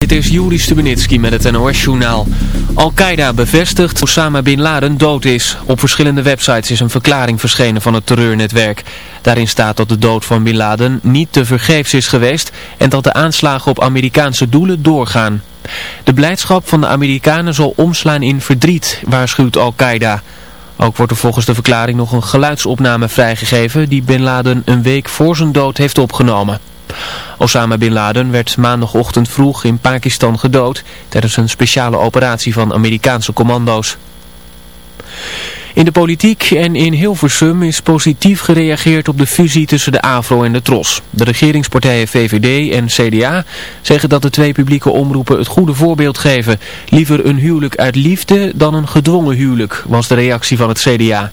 Dit is Juri Stubenitski met het NOS-journaal. Al-Qaeda bevestigt Osama Bin Laden dood is. Op verschillende websites is een verklaring verschenen van het terreurnetwerk. Daarin staat dat de dood van Bin Laden niet te vergeefs is geweest en dat de aanslagen op Amerikaanse doelen doorgaan. De blijdschap van de Amerikanen zal omslaan in verdriet, waarschuwt Al-Qaeda. Ook wordt er volgens de verklaring nog een geluidsopname vrijgegeven die Bin Laden een week voor zijn dood heeft opgenomen. Osama Bin Laden werd maandagochtend vroeg in Pakistan gedood tijdens een speciale operatie van Amerikaanse commando's. In de politiek en in Hilversum is positief gereageerd op de fusie tussen de AVRO en de TROS. De regeringspartijen VVD en CDA zeggen dat de twee publieke omroepen het goede voorbeeld geven. Liever een huwelijk uit liefde dan een gedwongen huwelijk, was de reactie van het CDA.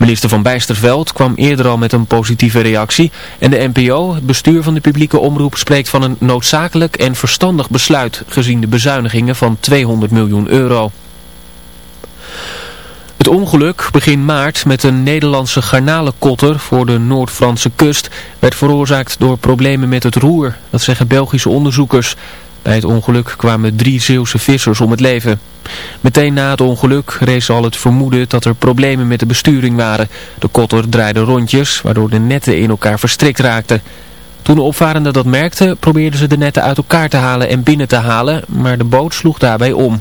Minister van Bijsterveld kwam eerder al met een positieve reactie en de NPO, het bestuur van de publieke omroep, spreekt van een noodzakelijk en verstandig besluit gezien de bezuinigingen van 200 miljoen euro. Het ongeluk begin maart met een Nederlandse garnalenkotter voor de Noord-Franse kust werd veroorzaakt door problemen met het roer, dat zeggen Belgische onderzoekers. Bij het ongeluk kwamen drie Zeeuwse vissers om het leven. Meteen na het ongeluk rees al het vermoeden dat er problemen met de besturing waren. De kotter draaide rondjes, waardoor de netten in elkaar verstrikt raakten. Toen de opvarenden dat merkten, probeerden ze de netten uit elkaar te halen en binnen te halen, maar de boot sloeg daarbij om.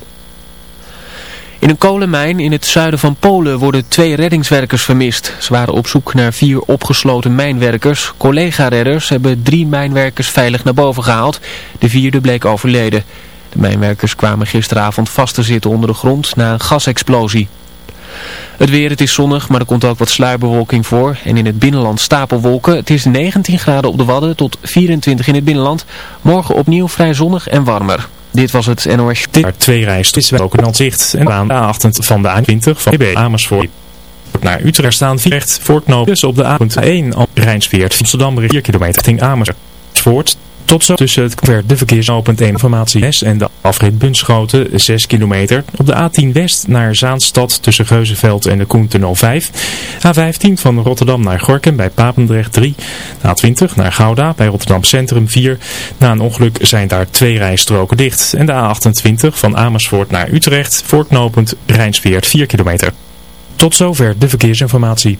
In een kolenmijn in het zuiden van Polen worden twee reddingswerkers vermist. Ze waren op zoek naar vier opgesloten mijnwerkers. Collega-redders hebben drie mijnwerkers veilig naar boven gehaald. De vierde bleek overleden. De mijnwerkers kwamen gisteravond vast te zitten onder de grond na een gasexplosie. Het weer, het is zonnig, maar er komt ook wat sluierbewolking voor. En in het binnenland stapelwolken. Het is 19 graden op de Wadden tot 24 in het binnenland. Morgen opnieuw vrij zonnig en warmer. Dit was het NOS. Er twee rijsten is ook een zicht en aan de A8 van de A20 van B Amersfoort. Naar Utrecht staan Vierecht voorknopen op de A1 Rijnsveert Amsterdam 4 kilometer richting Amersfoort. Tot zo tussen het ver de verkeersopend informatie S en de afrit Bunschoten 6 kilometer. Op de A10 West naar Zaanstad tussen Geuzenveld en de Koentunnel 5. A15 van Rotterdam naar Gorkum bij Papendrecht 3. A20 naar Gouda bij Rotterdam Centrum 4. Na een ongeluk zijn daar twee rijstroken dicht. En de A28 van Amersfoort naar Utrecht voorknopend Rijnsveert 4 kilometer. Tot zover de verkeersinformatie.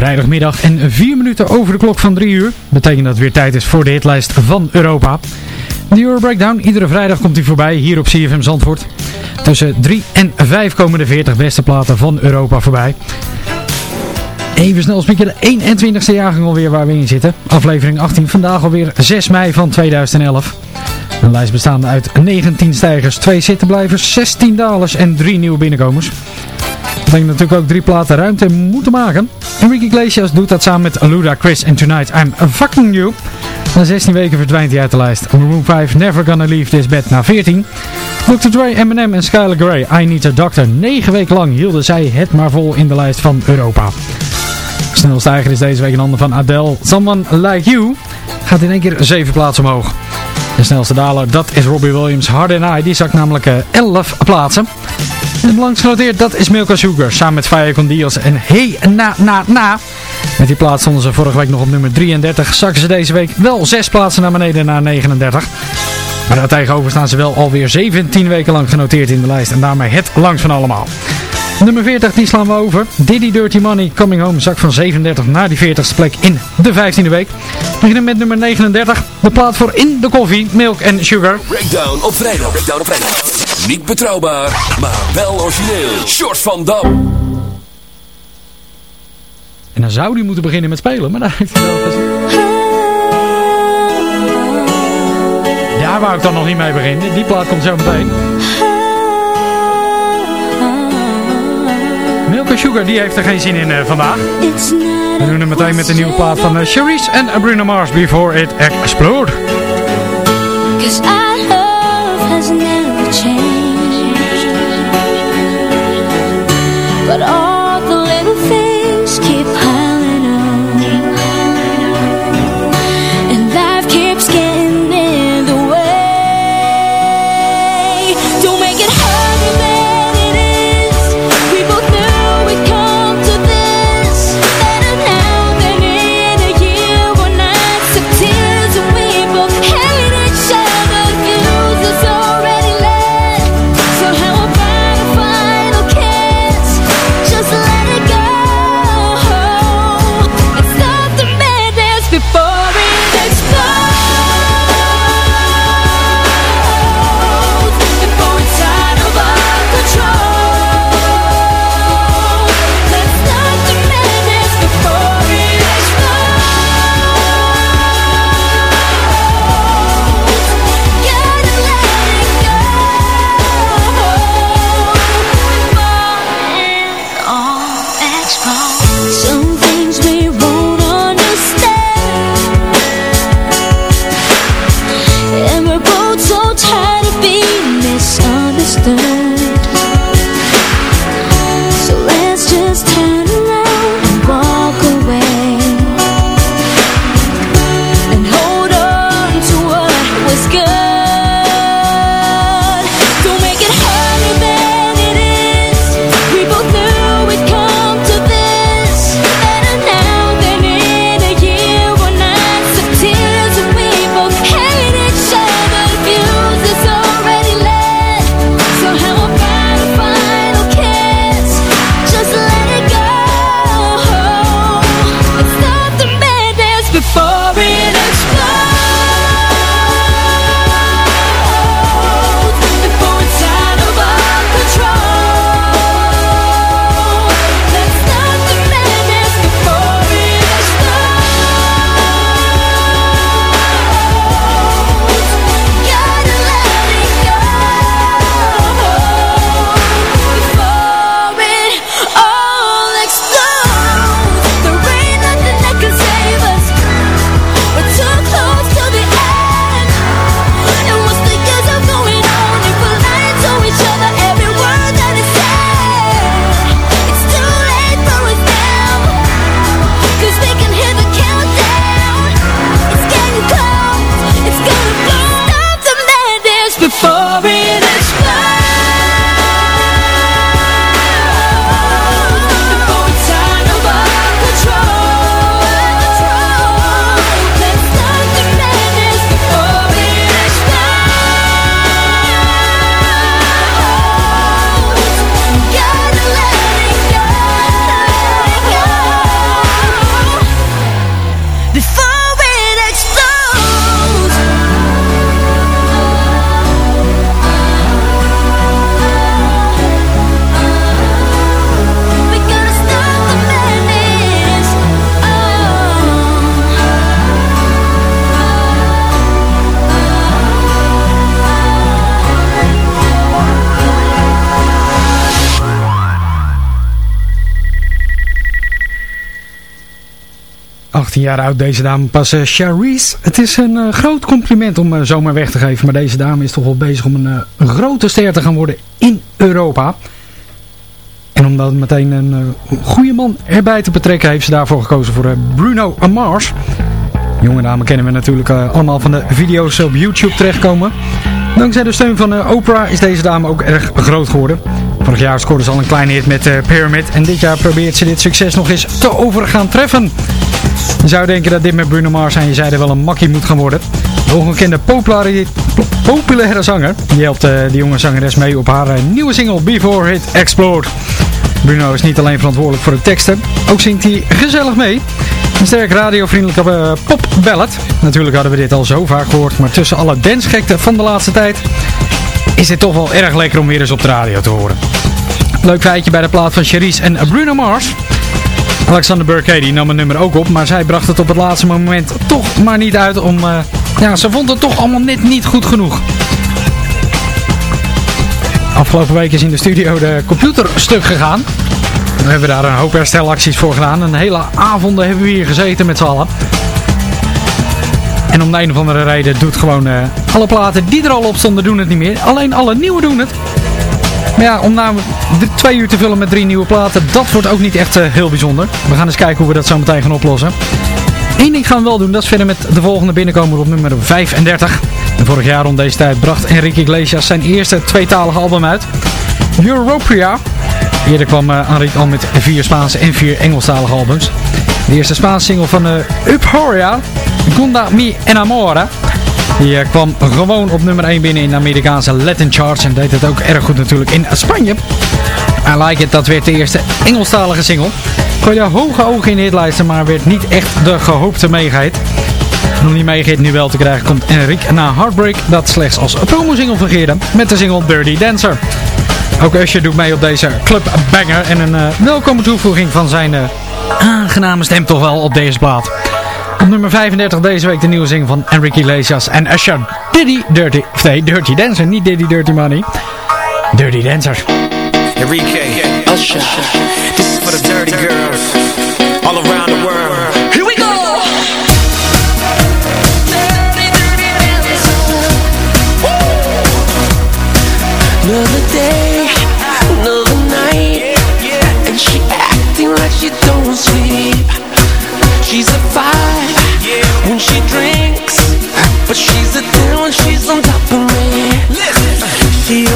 Vrijdagmiddag en 4 minuten over de klok van 3 uur. Betekent dat het weer tijd is voor de hitlijst van Europa. De Euro Breakdown, iedere vrijdag komt hij voorbij hier op CFM Zandvoort. Tussen 3 en 5 komen de 40 beste platen van Europa voorbij. Even snel spieken de 21ste jaargang alweer waar we in zitten. Aflevering 18, vandaag alweer 6 mei van 2011. Een lijst bestaande uit 19 stijgers, 2 zittenblijvers, 16 dalers en 3 nieuwe binnenkomers. Betekent natuurlijk ook drie platen ruimte moeten maken. Enrique Iglesias doet dat samen met Luda, Chris en Tonight I'm Fucking You. Na 16 weken verdwijnt hij uit de lijst. Maroon 5 Never Gonna Leave This Bed na 14. Dr. Dre, Eminem en Skylar Grey I Need a Doctor. 9 weken lang hielden zij het maar vol in de lijst van Europa. Snelstijger is deze week een ander van Adele. Someone Like You gaat in één keer 7 plaatsen omhoog. De snelste daler, dat is Robbie Williams. Hard and I, die zakt namelijk 11 plaatsen. En het langst genoteerd, dat is Milka Sugar. Samen met Fire Con Dios en Hey Na Na Na. Met die plaats stonden ze vorige week nog op nummer 33. Zakken ze deze week wel 6 plaatsen naar beneden naar 39. Maar daartegenover staan ze wel alweer 17 weken lang genoteerd in de lijst. En daarmee het langst van allemaal. Nummer 40, die slaan we over. Diddy Dirty Money Coming Home zak van 37 naar die 40ste plek in de 15e week. We beginnen met nummer 39. De plaat voor In de Koffie, Milk and Sugar. Breakdown op vrijdag. Breakdown op vrijdag. Niet betrouwbaar, maar wel origineel. Short van Dam. En dan zou die moeten beginnen met spelen, maar daar heeft hij wel gezien. Daar wou ik dan nog niet mee beginnen. Die plaat komt zo meteen. Milk Sugar, die heeft er geen zin in uh, vandaag. We doen het meteen met de nieuwe plaat van uh, Charisse en Bruno Mars, Before It Explode. But all 18 jaar oud deze dame pas. Uh, Charisse, het is een uh, groot compliment om uh, zomaar weg te geven. Maar deze dame is toch wel bezig om een, grote ster te gaan worden in Europa. En om dan meteen een goede man erbij te betrekken heeft ze daarvoor gekozen voor Bruno Mars. Jonge dame kennen we natuurlijk allemaal van de video's op YouTube terechtkomen. Dankzij de steun van Oprah is deze dame ook erg groot geworden. Vorig jaar scoorde ze al een kleine hit met Pyramid. En dit jaar probeert ze dit succes nog eens te over gaan treffen. Je zou denken dat dit met Bruno Mars aan je zijde wel een makkie moet gaan worden. De ongekende populaire, populaire zanger. Die helpt uh, de jonge zangeres mee op haar uh, nieuwe single Before It Explode. Bruno is niet alleen verantwoordelijk voor de teksten. Ook zingt hij gezellig mee. Een sterk radiovriendelijke uh, popballad. Natuurlijk hadden we dit al zo vaak gehoord. Maar tussen alle dansgekte van de laatste tijd is dit toch wel erg lekker om weer eens op de radio te horen. Leuk feitje bij de plaat van Cherise en Bruno Mars. Alexander Burke nam een nummer ook op, maar zij bracht het op het laatste moment toch maar niet uit om... Uh, ja, ze vond het toch allemaal net niet goed genoeg. Afgelopen week is in de studio de computer stuk gegaan. We hebben daar een hoop herstelacties voor gedaan. Een hele avonden hebben we hier gezeten met z'n allen. En om de een of andere reden doet gewoon uh, alle platen die er al op stonden doen het niet meer. Alleen alle nieuwe doen het. Maar ja, om nou twee uur te vullen met drie nieuwe platen, dat wordt ook niet echt uh, heel bijzonder. We gaan eens kijken hoe we dat zo meteen gaan oplossen. Eén ding gaan we wel doen, dat is verder met de volgende binnenkomer op nummer 35. En vorig jaar rond deze tijd bracht Enrique Iglesias zijn eerste tweetalige album uit. Europria. Eerder kwam uh, Enrique al met vier Spaanse en vier Engelstalige albums. De eerste Spaanse single van uh, Uphoria, Gunda Mi Enamora. Die kwam gewoon op nummer 1 binnen in de Amerikaanse Latin charts en deed het ook erg goed natuurlijk in Spanje. I Like It, dat werd de eerste Engelstalige single. Gooide hoge ogen in de hitlijsten, maar werd niet echt de gehoopte meegehit. En om die meegehit nu wel te krijgen komt Enrique na Heartbreak, dat slechts als promo-single fungeerde met de single Dirty Dancer. Ook Usher doet mee op deze club banger en een uh, welkome toevoeging van zijn uh, aangename stem toch wel op deze plaat. Op nummer 35 deze week de nieuwe zing van Enrique Iglesias en Usher Diddy Dirty, nee Dirty Dancer, niet Diddy Dirty Money. Dirty Dancer. Enrique, Usher, this is for the dirty girls all around the world. Here we go! Another day, another night And she acting like she don't sleep She's a drinks But she's a ten when she's on top of me. She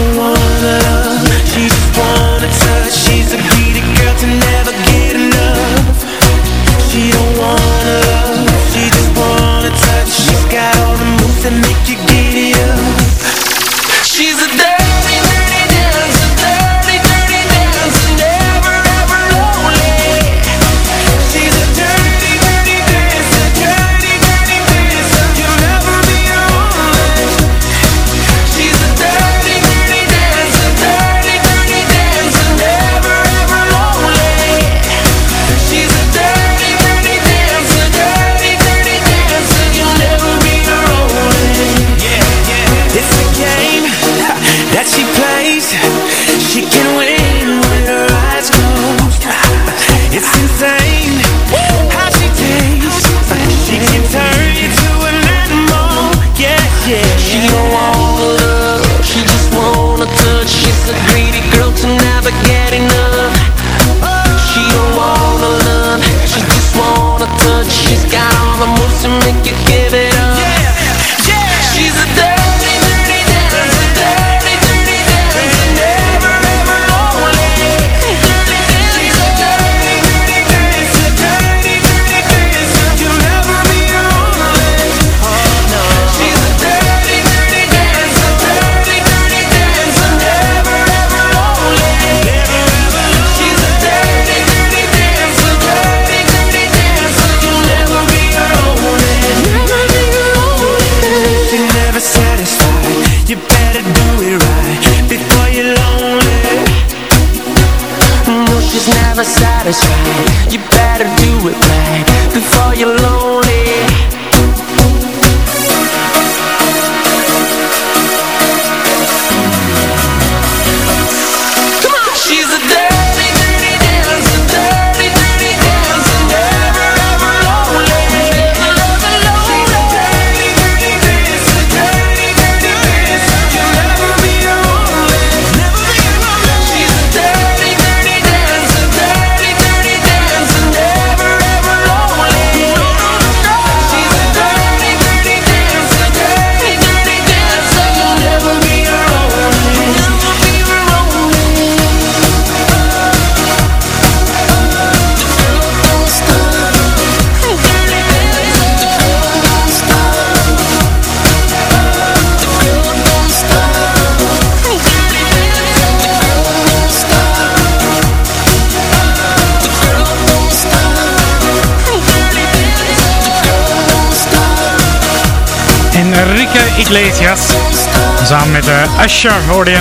Hoorde.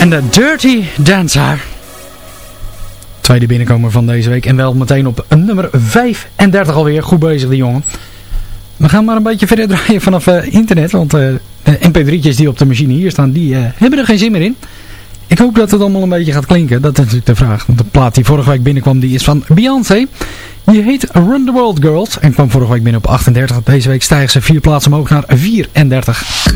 En de Dirty Dancer. Tweede binnenkomer van deze week. En wel meteen op nummer 35 alweer. Goed bezig die jongen. We gaan maar een beetje verder draaien vanaf eh, internet. Want eh, de mp3'tjes die op de machine hier staan, die eh, hebben er geen zin meer in. Ik hoop dat het allemaal een beetje gaat klinken. Dat is natuurlijk de vraag. Want de plaat die vorige week binnenkwam, die is van Beyoncé. Die heet Run the World Girls. En kwam vorige week binnen op 38. Deze week stijgen ze vier plaatsen omhoog naar 34.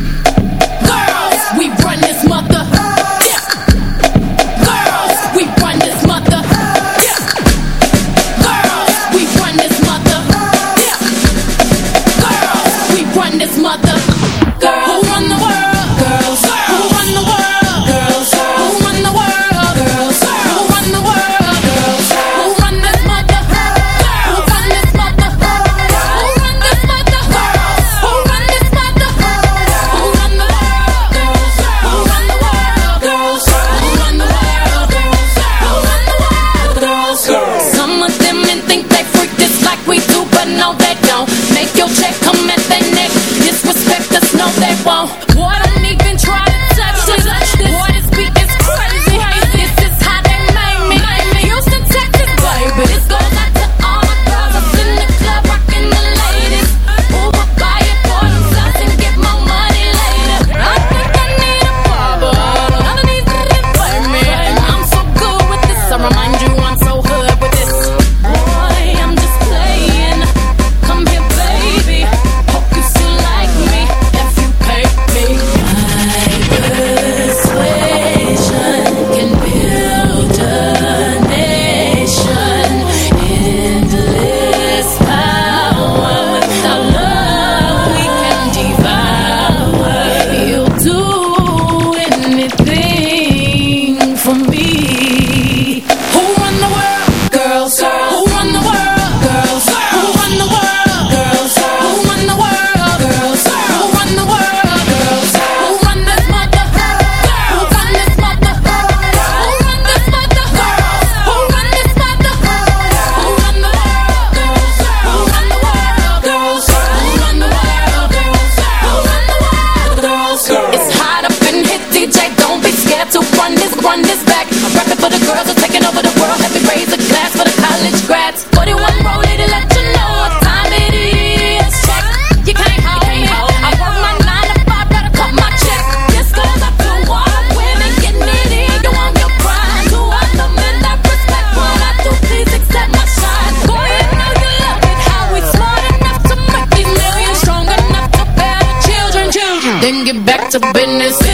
to business.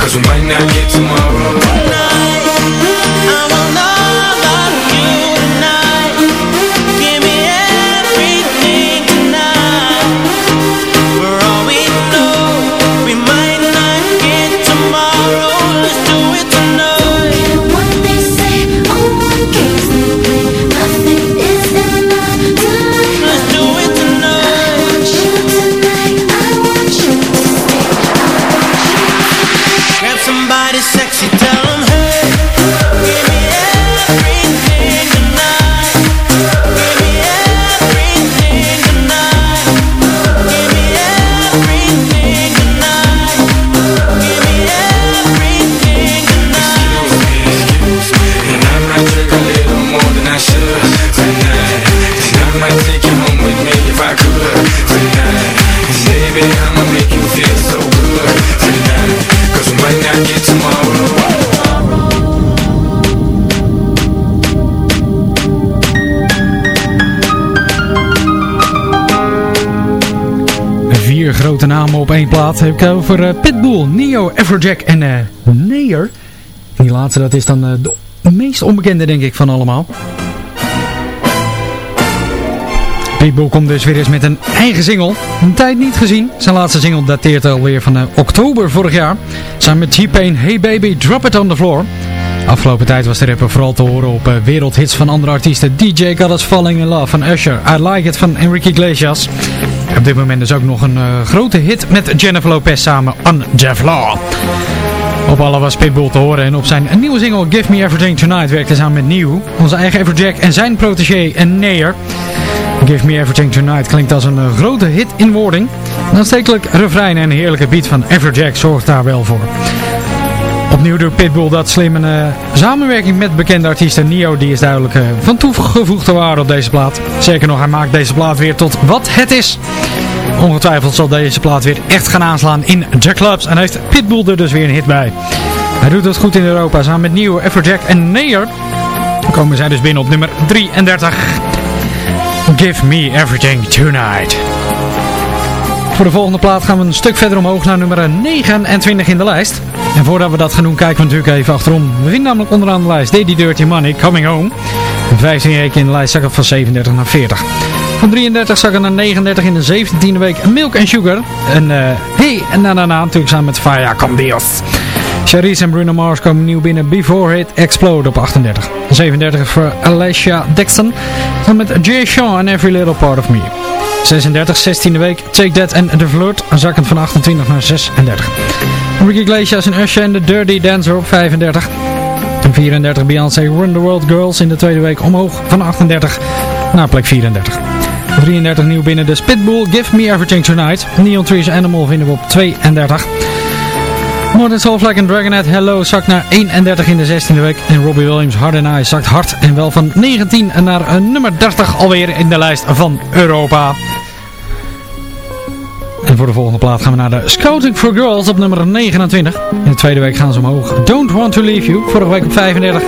Cause we might not get tomorrow. Tonight, I want all grote namen op één plaat. Heb ik over eh, Pitbull, Neo, Everjack en eh Neer. Die laatste, dat is dan eh, de meest onbekende denk ik van allemaal. Pitbull komt dus weer eens met een eigen single. Een tijd niet gezien. Zijn laatste single dateert alweer van oktober vorig jaar. Samen met T-Pain, Hey Baby, Drop It On The Floor. Afgelopen tijd was de rapper vooral te horen op wereldhits van andere artiesten. DJ Us Falling In Love van Usher, I Like It van Enrique Iglesias. Op dit moment is ook nog een eh, grote hit met Jennifer Lopez samen, On Jeff Law. Op alle was Pitbull te horen en op zijn nieuwe single Give Me Everything Tonight werkte samen met Nieuw, onze eigen Everjack en zijn protégé en Neer. Give Me Everything Tonight klinkt als een eh, grote hit in wording. Een aanstekelijk refrein en heerlijke beat van Everjack zorgt daar wel voor. Opnieuw door Pitbull dat slim een eh, samenwerking met bekende artiesten Nio die is duidelijk eh, van toegevoegde waarde op deze plaat. Zeker nog, hij maakt deze plaat weer tot wat het is. Ongetwijfeld zal deze plaat weer echt gaan aanslaan in de clubs en heeft Pitbull er dus weer een hit bij. Hij doet het goed in Europa samen met Nio, Everjack en Neer. Komen zij dus binnen op nummer 33. Give Me Everything Tonight. Voor de volgende plaat gaan we een stuk verder omhoog naar nummer 29 in de lijst. En voordat we dat gaan doen, kijken we natuurlijk even achterom. We vinden namelijk onderaan de lijst Daddy Dirty Money, Coming Home. 15 weken in de lijst zakken van 37 naar 40. Van 33 zakken naar 39 in de 17e week Milk and Sugar. En uh, hey, en daarna natuurlijk samen met Faya Con Dios. Charisse en Bruno Mars komen nieuw binnen Before It Explode op 38. 37 voor Alicia Dixon. Dan met Jay Sean en Every Little Part of Me. 36, 16e week Take That en The Flirt. Zakkend van 28 naar 36. Ricky Iglesias en Usher en The Dirty Dancer op 35. En 34 Beyoncé Run The World Girls in de tweede week omhoog van 38 naar plek 34. 33 nieuw binnen de Spitbull Give Me Everything Tonight. Neon Trees Animal vinden we op 32. Modern Soulflag en Dragonet Hello zakt naar 31 in de 16e week. En Robbie Williams Hard and I zakt hard en wel van 19 naar uh, nummer 30 alweer in de lijst van Europa. En voor de volgende plaat gaan we naar de Scouting for Girls op nummer 29. In de tweede week gaan ze omhoog. Don't Want to Leave You, vorige week op 35.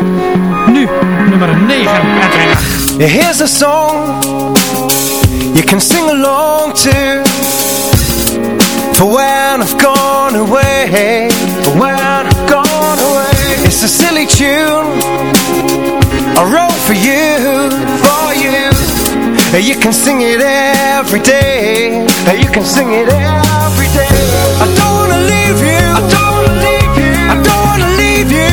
Nu nummer 29. Here's a song you can sing along to For when I've gone away For when I've gone away It's a silly tune I wrote for you, for you can sing it every day. You can sing it every day. I don't wanna leave you. I don't wanna leave you. I don't wanna leave you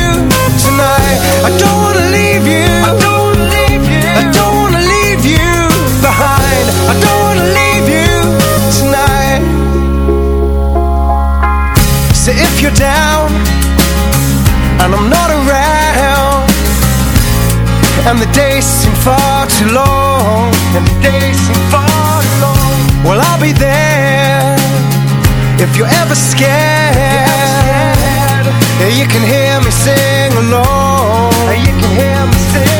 tonight. I don't wanna leave you. I don't wanna leave you. I don't wanna leave you behind. I don't wanna leave you tonight. So if you're down And I'm not around And the days far too long. And the days seem far too long. Well I'll be there If you're ever scared. You can hear me sing along. You can hear me sing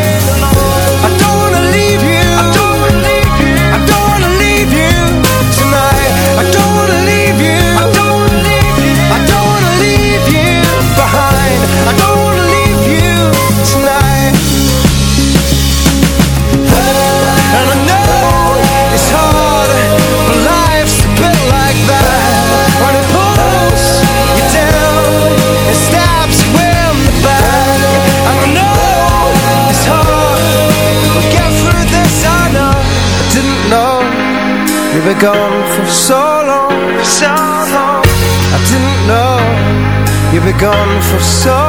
gone for so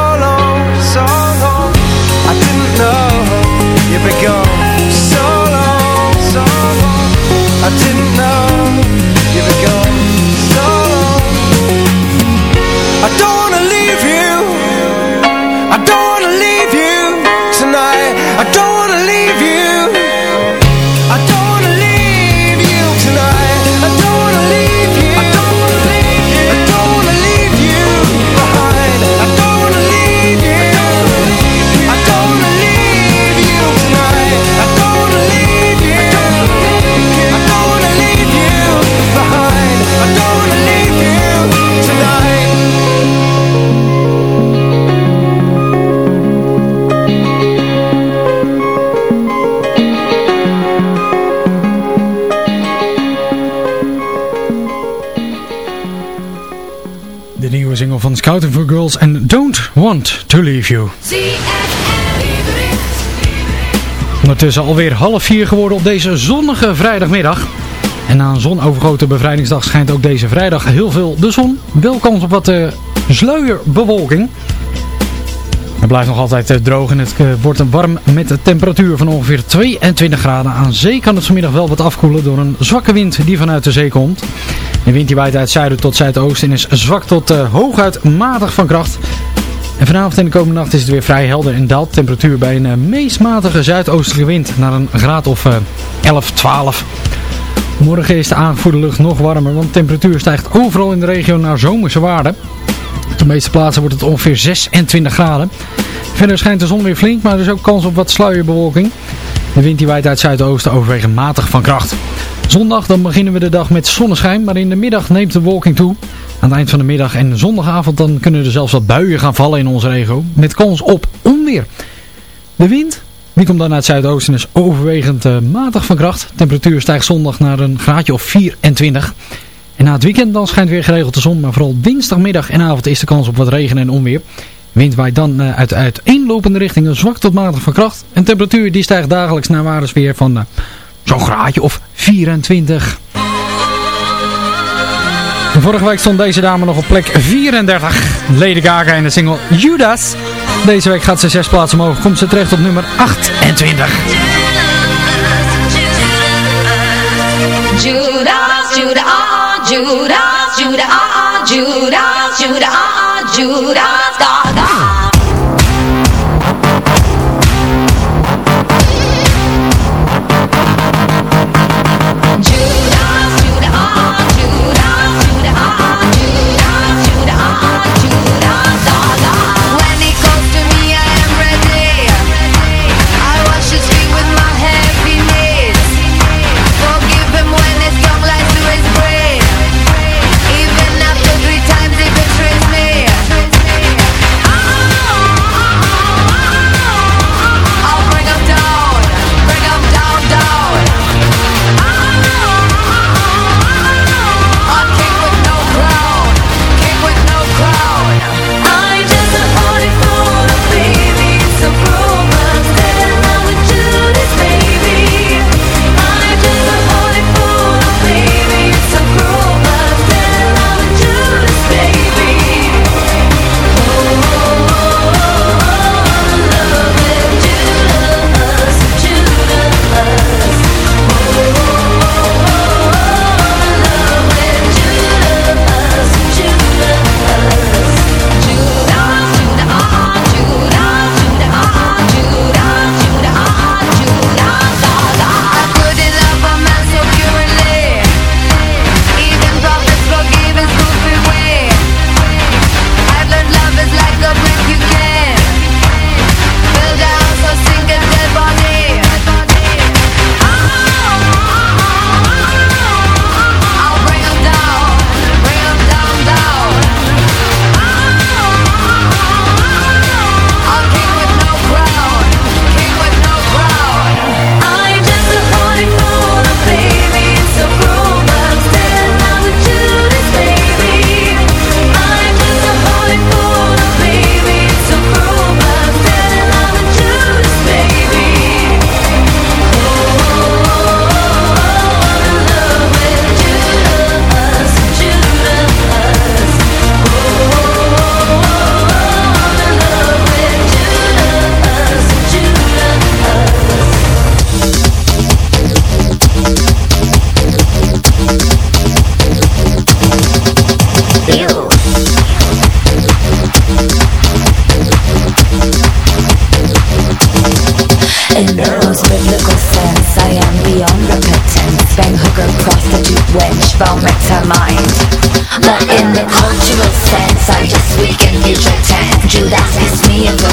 Want to Leave You. Ondertussen alweer half vier geworden op deze zonnige vrijdagmiddag. En na een zonovergoten bevrijdingsdag schijnt ook deze vrijdag heel veel de zon. Wel kans op wat uh, sluierbewolking. Het blijft nog altijd eh, droog en het eh, wordt warm met een temperatuur van ongeveer 22 graden. Aan zee kan het vanmiddag wel wat afkoelen door een zwakke wind die vanuit de zee komt. De wind die waait uit zuiden tot zuidoosten en is zwak tot uh, hooguit matig van kracht. En vanavond en de komende nacht is het weer vrij helder en daalt temperatuur bij een uh, meest matige zuidoostelijke wind naar een graad of uh, 11, 12. Morgen is de aangevoerde lucht nog warmer, want de temperatuur stijgt overal in de regio naar zomerse waarden. Op de meeste plaatsen wordt het ongeveer 26 graden. Verder schijnt de zon weer flink, maar er is ook kans op wat sluierbewolking. De wind die waait uit zuidoosten overwegend matig van kracht. Zondag dan beginnen we de dag met zonneschijn, maar in de middag neemt de wolking toe. Aan het eind van de middag en zondagavond dan kunnen er zelfs wat buien gaan vallen in onze regio. Met kans op onweer. De wind die komt dan uit het zuidoosten is overwegend uh, matig van kracht. De temperatuur stijgt zondag naar een graadje of 24. En na het weekend dan schijnt weer geregeld de zon. Maar vooral dinsdagmiddag en avond is de kans op wat regen en onweer. Wind waait dan uh, uit uiteenlopende richtingen zwak tot matig van kracht. En temperatuur die stijgt dagelijks naar waardes weer van uh, zo'n graadje of 24. En vorige week stond deze dame nog op plek 34. Lady Gaga in de single Judas. Deze week gaat ze zes plaatsen omhoog. Komt ze terecht op nummer 28. Judas, Judas, Judas, Judas, Judas, Judas, ah, Judas, Gaga. But in the cultural sense, I just weaken future tense. Judas kiss me of offense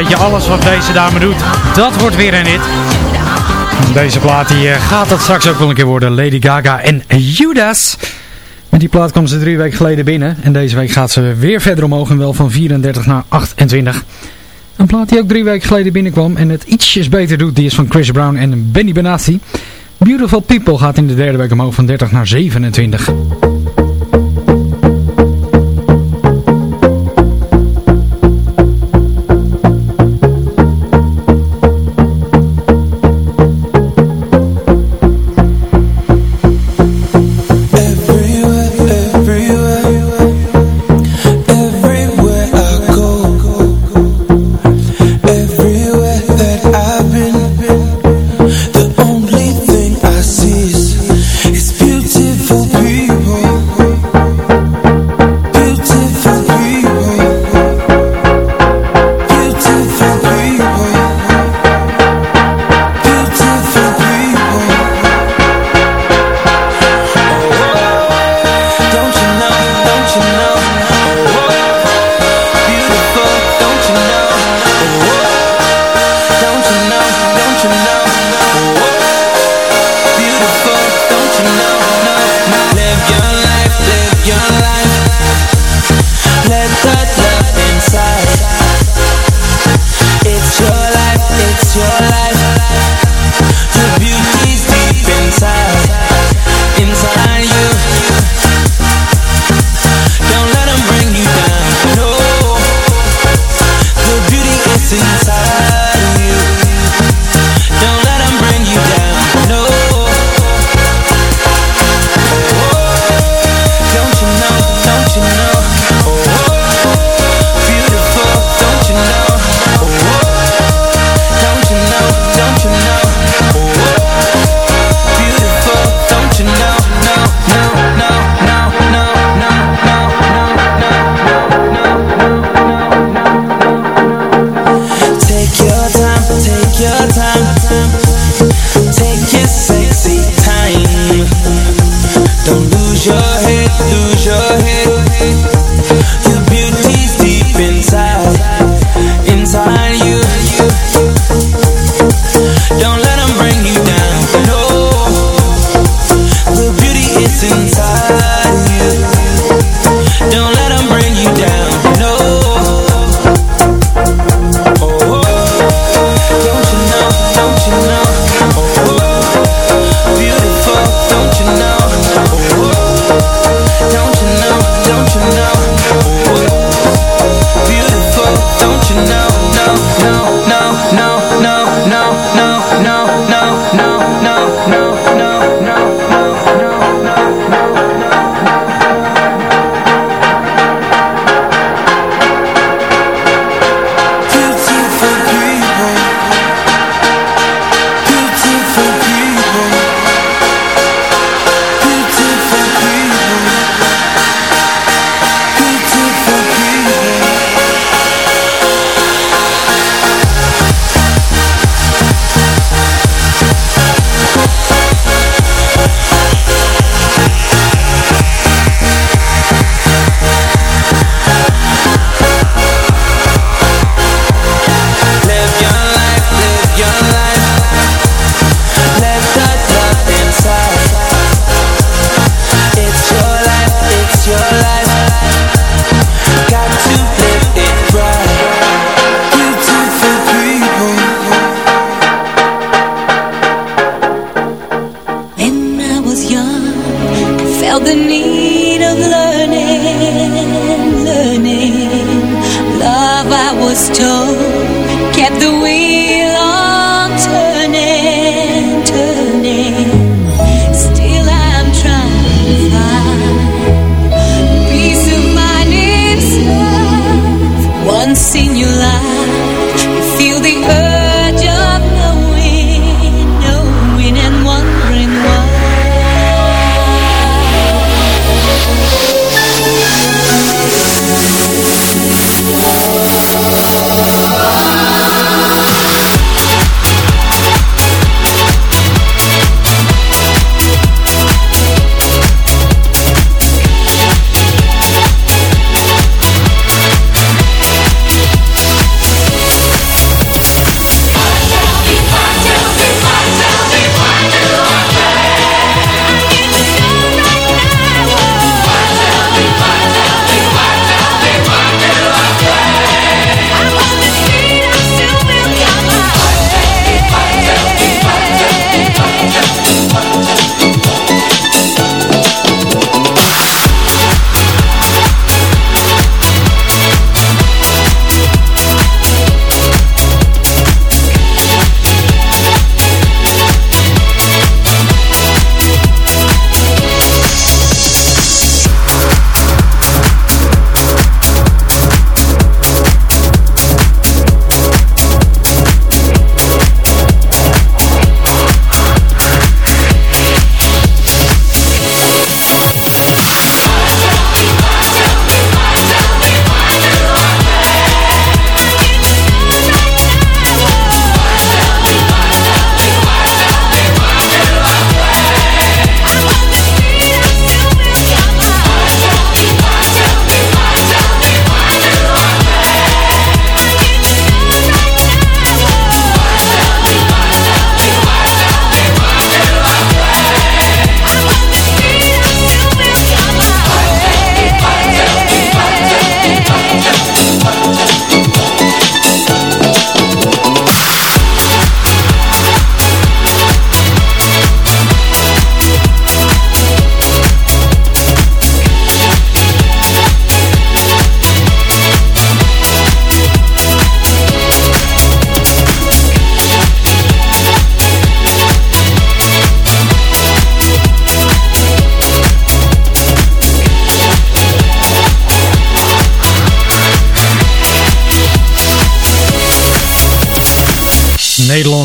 beetje alles wat deze dame doet, dat wordt weer een hit. Deze plaat die, eh, gaat dat straks ook wel een keer worden. Lady Gaga en Judas. Met die plaat kwam ze drie weken geleden binnen. En deze week gaat ze weer verder omhoog en wel van 34 naar 28. Een plaat die ook drie weken geleden binnenkwam en het ietsjes beter doet. Die is van Chris Brown en Benny Benassi. Beautiful People gaat in de derde week omhoog van 30 naar 27.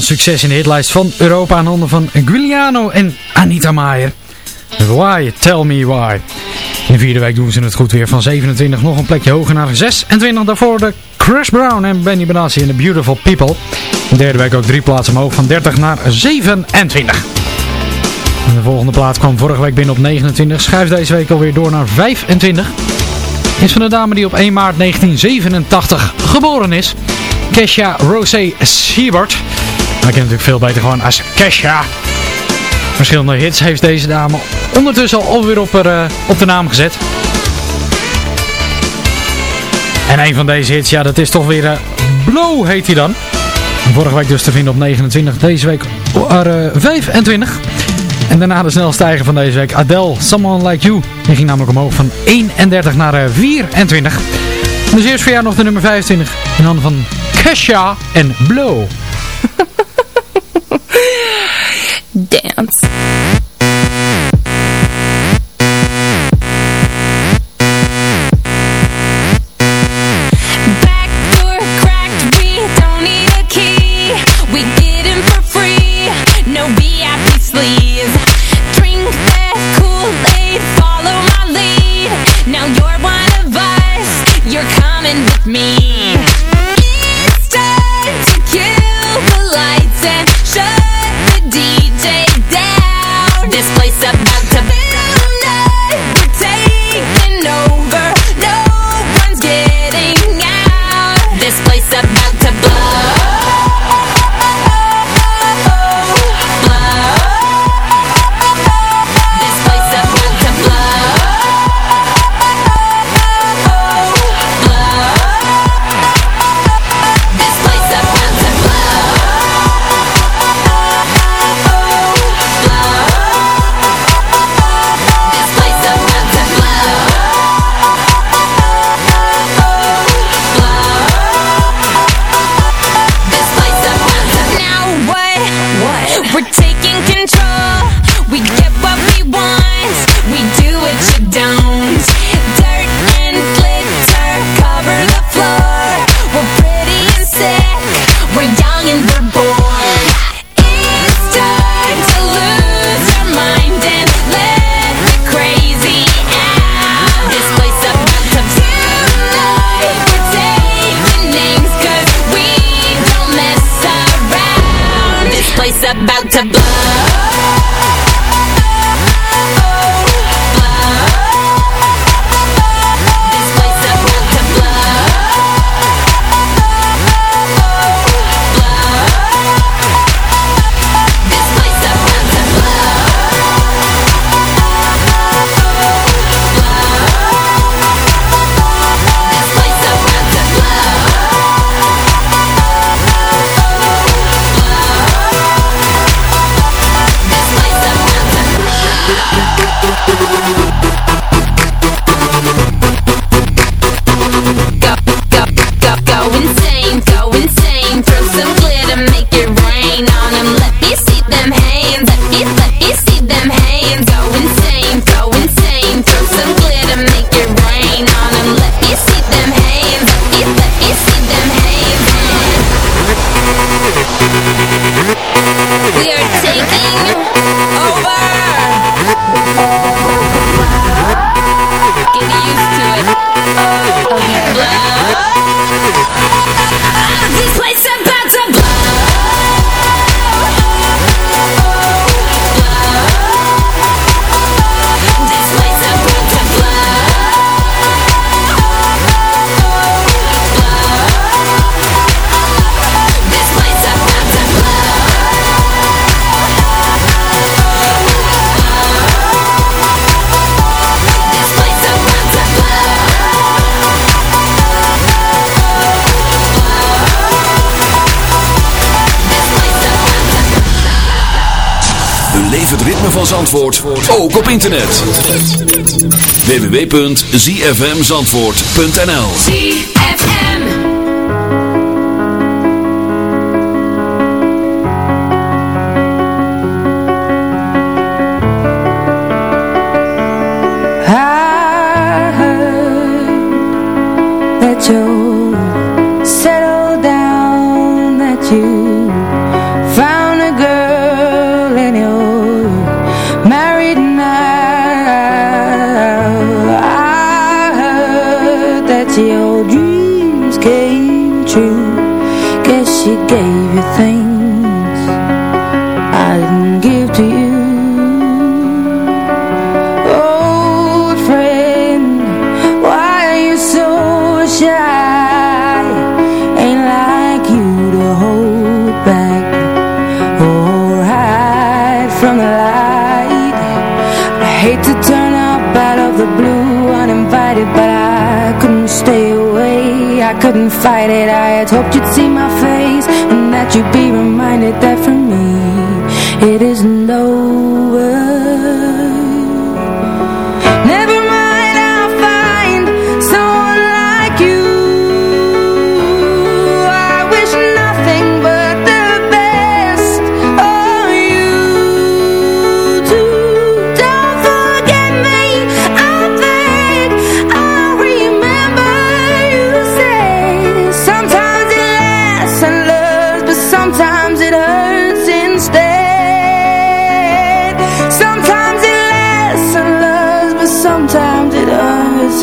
Succes in de hitlijst van Europa aan handen van Giuliano en Anita Maier. Why? Tell me why. In de vierde week doen ze het goed weer van 27 nog een plekje hoger naar 26. Daarvoor de Chris Brown en Benny Benassi en The Beautiful People. In de derde week ook drie plaatsen omhoog van 30 naar 27. En de volgende plaats kwam vorige week binnen op 29. Schuift deze week alweer door naar 25. Is van de dame die op 1 maart 1987 geboren is. Kesha Rosé Siebert. Ik ken natuurlijk veel beter gewoon als Kesha. Verschillende hits heeft deze dame ondertussen al alweer op, er, eh, op de naam gezet. En een van deze hits, ja dat is toch weer uh, Blow heet hij dan. Vorige week dus te vinden op 29, deze week op uh, 25. En daarna de snel stijger van deze week Adele, Someone Like You. Die ging namelijk omhoog van 31 naar 24. Dus eerst voor jou nog de nummer 25 in handen van Kesha en Blow. ook op internet. www.zfmzandvoort.nl ZFM. I heard that you reminded that for me. It isn't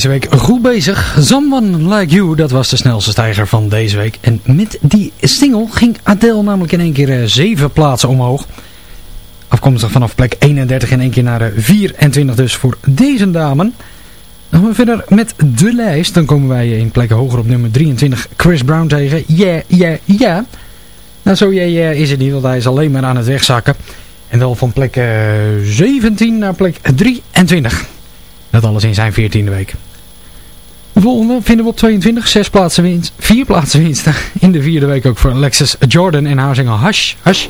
deze week goed bezig. Someone Like You, dat was de snelste stijger van deze week. En met die single ging Adele namelijk in één keer eh, zeven plaatsen omhoog. Afkomstig vanaf plek 31 in één keer naar eh, 24 dus voor deze dame. Dan gaan we verder met de lijst. Dan komen wij in plek hoger op nummer 23 Chris Brown tegen. Yeah, yeah, yeah. Nou, zo yeah is het niet, want hij is alleen maar aan het wegzakken. En wel van plek eh, 17 naar plek 23. Dat alles in zijn 14e week. De volgende vinden we op 22. 6 plaatsen winst. 4 plaatsen winst. In de vierde week ook voor Alexis Jordan en haar zingen Hush, Hush,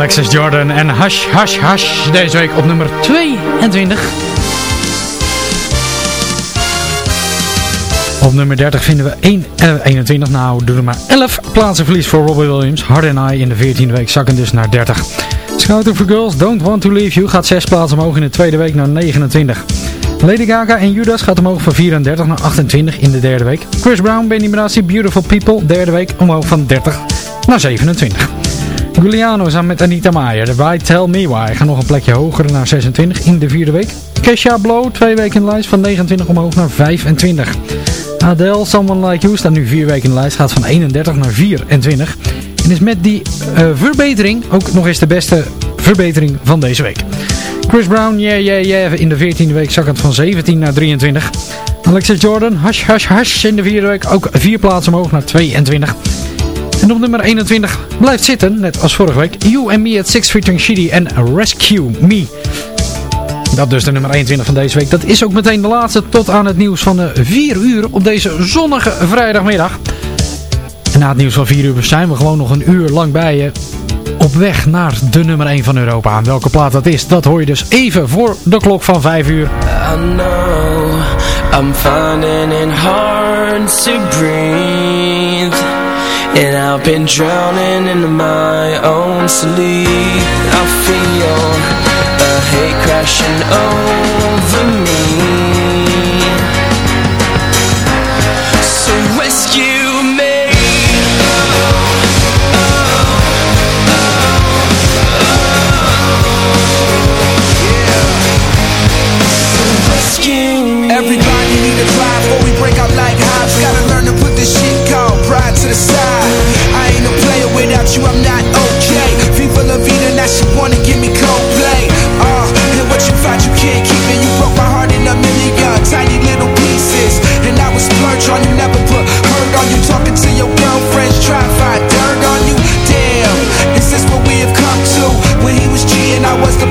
Alexis Jordan en Hush Hush Hush. Deze week op nummer 22. Op nummer 30 vinden we 1, eh, 21. Nou, doe er maar 11 plaatsen verlies voor Robbie Williams. Hard and I in de 14e week zakken dus naar 30. Scouting for Girls, Don't Want To Leave You gaat 6 plaatsen omhoog in de tweede week naar 29. Lady Gaga en Judas gaat omhoog van 34 naar 28 in de derde week. Chris Brown, Benny Benassi, Beautiful People, derde week omhoog van 30 naar 27. Giuliano samen met Anita Maier, de Why Tell Me Why, gaan nog een plekje hoger naar 26 in de vierde week. Kesha Blow, twee weken in de lijst, van 29 omhoog naar 25. Adele, Someone Like You, staat nu vier weken in de lijst, gaat van 31 naar 24. En is met die eh, verbetering ook nog eens de beste verbetering van deze week. Chris Brown, yeah, yeah, yeah, in de 14e week zakkend van 17 naar 23. Alexis Jordan, Hush, Hush, Hush, in de vierde week ook vier plaatsen omhoog naar 22. En op nummer 21 blijft zitten, net als vorige week, You and Me at Six Featuring Shitty en Rescue Me. Dat dus de nummer 21 van deze week. Dat is ook meteen de laatste tot aan het nieuws van de 4 uur op deze zonnige vrijdagmiddag. Na het nieuws van 4 uur zijn we gewoon nog een uur lang bij je op weg naar de nummer 1 van Europa. En welke plaat dat is, dat hoor je dus even voor de klok van 5 uur. I know I'm finding it hard to breathe And I've been drowning in my own sleep. I feel a hate crashing over me to the side. I ain't no player without you, I'm not okay. Viva la vida, now she wanna give me Coldplay. Uh, and what you thought you can't keep it, you broke my heart in a million tiny little pieces. And I was splurge on you, never put hurt on you. Talking to your girlfriends, try to find dirt on you. Damn, this is this what we have come to? When he was cheating, I was the